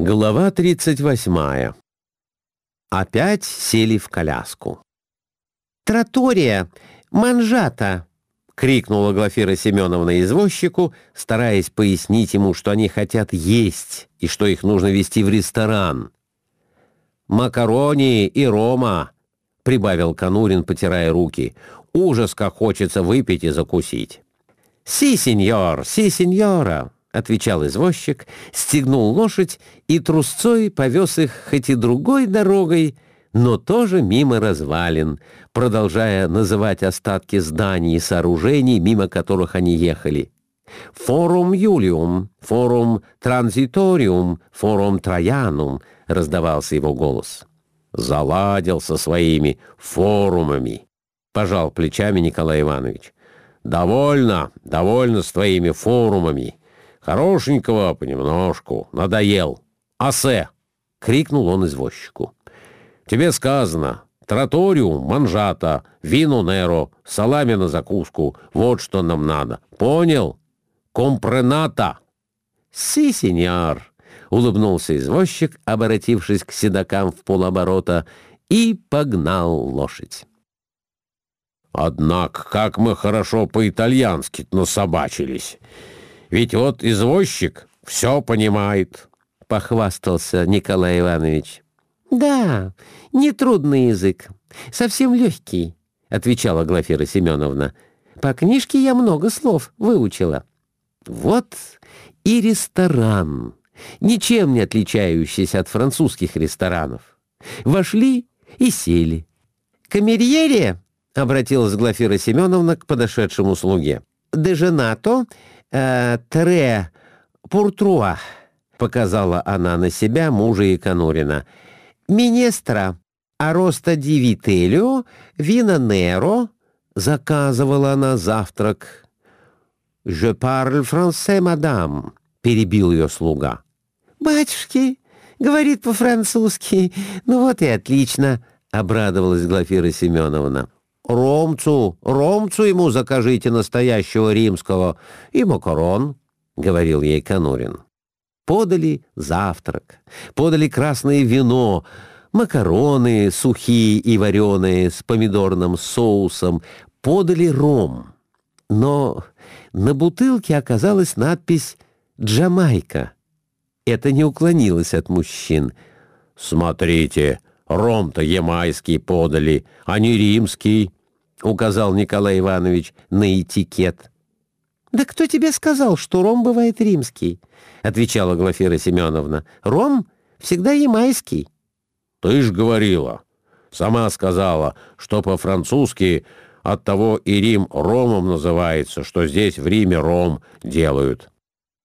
Глава 38. Опять сели в коляску. «Тротория! Манжата!» — крикнула Глафира Семеновна извозчику, стараясь пояснить ему, что они хотят есть и что их нужно вести в ресторан. «Макарони и рома!» — прибавил Конурин, потирая руки. «Ужас, как хочется выпить и закусить!» «Си, сеньор! Си, сеньора!» — отвечал извозчик, стегнул лошадь и трусцой повез их хоть и другой дорогой, но тоже мимо развалин, продолжая называть остатки зданий и сооружений, мимо которых они ехали. «Форум Юлиум», «Форум Транзиториум», «Форум Троянум» — раздавался его голос. «Заладил со своими форумами», — пожал плечами Николай Иванович. «Довольно, довольно с твоими форумами. Хорошенького понемножку. Надоел. Асе!» — крикнул он извозчику. «Тебе сказано. Троториум, манжата, вино неро, салами на закуску. Вот что нам надо. Понял? Компрената!» «Си, сеньор!» — улыбнулся извозчик, обратившись к седокам в полоборота, и погнал лошадь. «Однако, как мы хорошо по-итальянски насобачились!» Ведь вот извозчик все понимает, — похвастался Николай Иванович. — Да, нетрудный язык, совсем легкий, — отвечала Глафира Семеновна. — По книжке я много слов выучила. Вот и ресторан, ничем не отличающийся от французских ресторанов. Вошли и сели. «Камерьере!» — обратилась Глафира Семеновна к подошедшему слуге. «Деженато э, Тре Пуртруа», — показала она на себя мужа и Конурина. «Министра Ароста Дивителио, Вина Неро», — заказывала она завтрак. «Je parle français, мадам», — перебил ее слуга. «Батюшки, говорит по-французски, ну вот и отлично», — обрадовалась Глафира Семеновна. «Ромцу, ромцу ему закажите настоящего римского и макарон», — говорил ей Конурин. Подали завтрак, подали красное вино, макароны сухие и вареные с помидорным соусом, подали ром. Но на бутылке оказалась надпись «Джамайка». Это не уклонилось от мужчин. «Смотрите, ром-то ямайский подали, а не римский», — указал Николай Иванович на этикет. «Да кто тебе сказал, что ром бывает римский?» — отвечала Глафира Семеновна. «Ром всегда ямайский». «Ты ж говорила, сама сказала, что по-французски от того и Рим ромом называется, что здесь в Риме ром делают».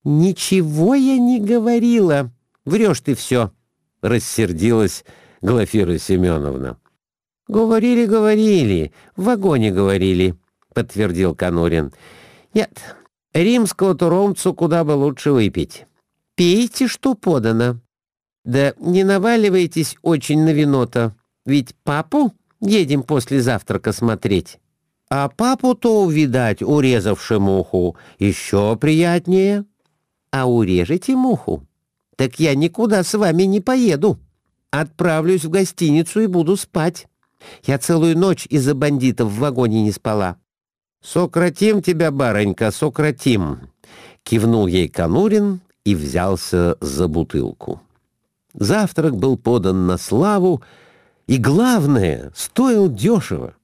«Ничего я не говорила. Врешь ты все», — рассердилась Глафира Семеновна. «Говорили, говорили, в вагоне говорили», — подтвердил Конурин. «Нет, римского туромцу куда бы лучше выпить. Пейте, что подано. Да не наваливайтесь очень на вино-то, ведь папу едем после завтрака смотреть. А папу-то увидать, урезавши муху, еще приятнее. А урежете муху, так я никуда с вами не поеду. Отправлюсь в гостиницу и буду спать». Я целую ночь из-за бандитов в вагоне не спала. «Сократим тебя, баронька, сократим!» — кивнул ей Конурин и взялся за бутылку. Завтрак был подан на славу, и, главное, стоил дешево.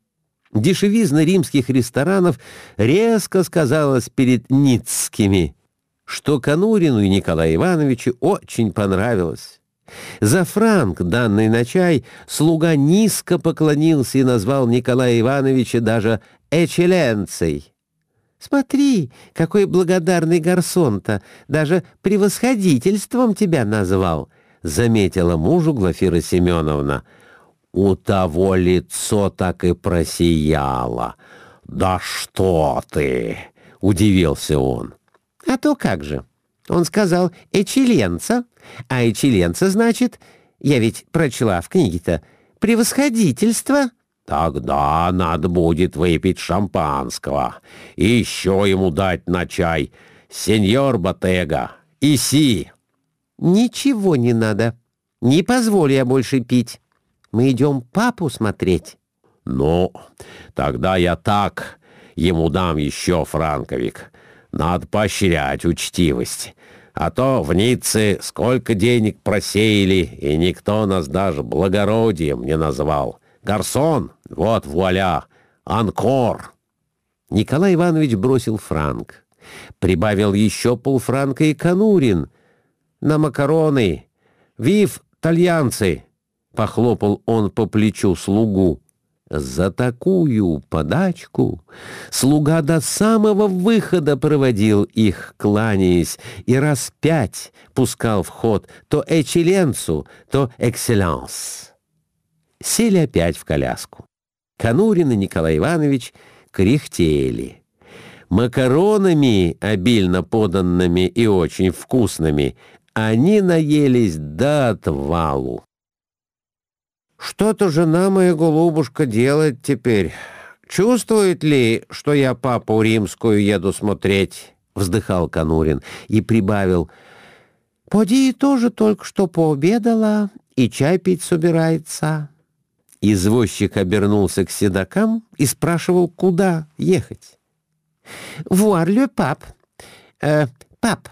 Дешевизна римских ресторанов резко сказалась перед ницкими, что Конурину и Николаю Ивановичу очень понравилось. За франк, данный на чай, слуга низко поклонился и назвал Николая Ивановича даже «эчеленцей». «Смотри, какой благодарный гарсон-то! Даже превосходительством тебя назвал!» — заметила мужу Глафира Семеновна. «У того лицо так и просияло. Да что ты!» — удивился он. «А то как же!» Он сказал «эчеленца», а «эчеленца» значит, я ведь прочла в книге-то, «превосходительство». Тогда надо будет выпить шампанского и еще ему дать на чай. Сеньор Батега, иси. ничего не надо. Не позволь я больше пить. Мы идем папу смотреть». «Ну, тогда я так ему дам еще, Франковик. Надо поощрять учтивость. А то в Ницце сколько денег просеяли, и никто нас даже благородием не назвал. Гарсон, вот вуаля, анкор». Николай Иванович бросил франк. Прибавил еще полфранка и Конурин. «На макароны! Вив, тальянцы!» — похлопал он по плечу слугу. За такую подачку слуга до самого выхода проводил их, кланяясь, и раз пять пускал в ход то «экселленцу», то «экселленс». Сели опять в коляску. Конурин и Николай Иванович кряхтели. Макаронами, обильно поданными и очень вкусными, они наелись до отвалу. «Что-то жена моя голубушка делает теперь. Чувствует ли, что я папу римскую еду смотреть?» — вздыхал Конурин и прибавил. «Поди тоже только что пообедала и чай пить собирается». Извозчик обернулся к седокам и спрашивал, куда ехать. «Вуарлю, пап. Э, пап,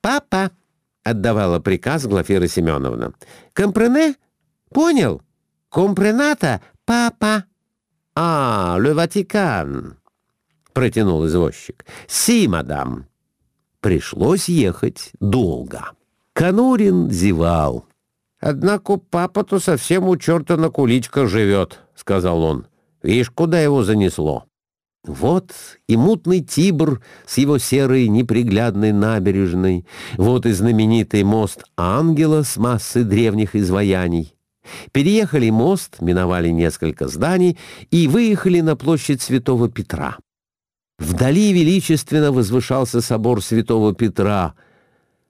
папа», — отдавала приказ Глафира Семеновна. «Компрене? Понял?» «Компрената, папа!» «А, Ле Ватикан!» — протянул извозчик. «Си, мадам!» Пришлось ехать долго. Конурин зевал. «Однако папа-то совсем у черта на куличках живет», — сказал он. «Видишь, куда его занесло?» Вот и мутный Тибр с его серой неприглядной набережной, вот и знаменитый мост Ангела с массой древних изваяний. Переехали мост, миновали несколько зданий и выехали на площадь Святого Петра. Вдали величественно возвышался собор Святого Петра.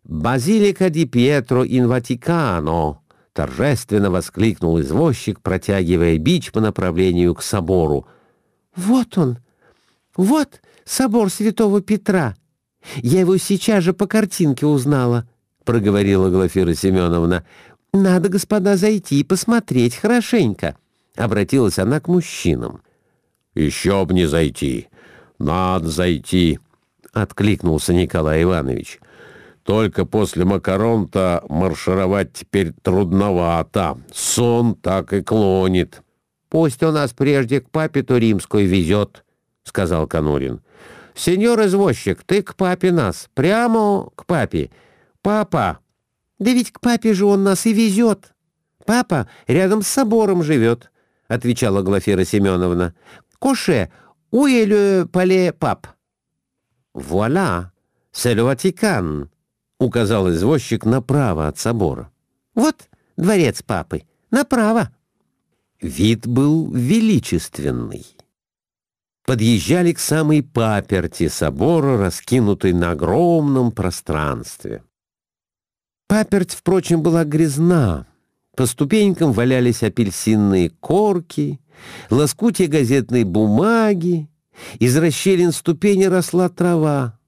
«Базилика ди Пьетро ин Ватикано!» — торжественно воскликнул извозчик, протягивая бич по направлению к собору. «Вот он! Вот собор Святого Петра! Я его сейчас же по картинке узнала!» — проговорила Глафира Семеновна. «Надо, господа, зайти и посмотреть хорошенько», — обратилась она к мужчинам. «Еще б не зайти. Надо зайти», — откликнулся Николай Иванович. «Только после макарон-то маршировать теперь трудновато. Сон так и клонит». «Пусть у нас прежде к папе-то римской везет», — сказал Конурин. «Сеньор извозчик, ты к папе нас, прямо к папе. Папа, «Да ведь к папе же он нас и везет. Папа рядом с собором живет», — отвечала Глафира Семеновна. «Коше, уэлю пале пап». «Вуаля, c'est Ватикан», — указал извозчик направо от собора. «Вот дворец папы, направо». Вид был величественный. Подъезжали к самой паперти собора, раскинутой на огромном пространстве. Паперть, впрочем, была грязна. По ступенькам валялись апельсинные корки, лоскутья газетной бумаги, из расщелин ступени росла трава.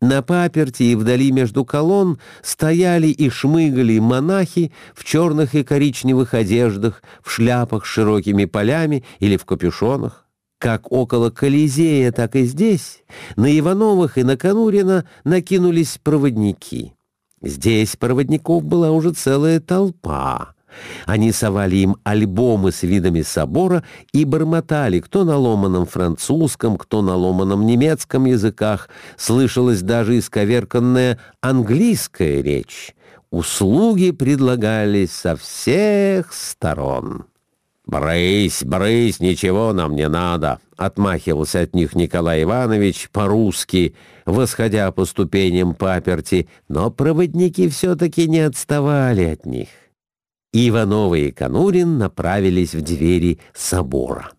На паперти и вдали между колонн стояли и шмыгали монахи в черных и коричневых одеждах, в шляпах с широкими полями или в капюшонах. Как около Колизея, так и здесь на Ивановых и на Конурина накинулись проводники. Здесь проводников была уже целая толпа. Они совали им альбомы с видами собора и бормотали, кто на ломаном французском, кто на ломаном немецком языках. Слышалась даже исковерканная английская речь. Услуги предлагались со всех сторон. «Брысь, брысь, ничего нам не надо», — отмахивался от них Николай Иванович по-русски, восходя по ступеням паперти, но проводники все-таки не отставали от них. Ивановы и Конурин направились в двери собора.